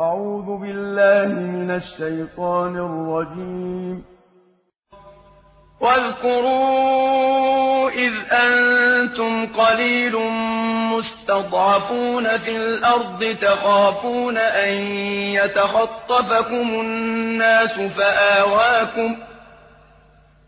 أعوذ بالله من الشيطان الرجيم. واذكروا إذ أنتم قليل مستضعفون في الأرض تخافون أن يتخطفكم الناس فآواكم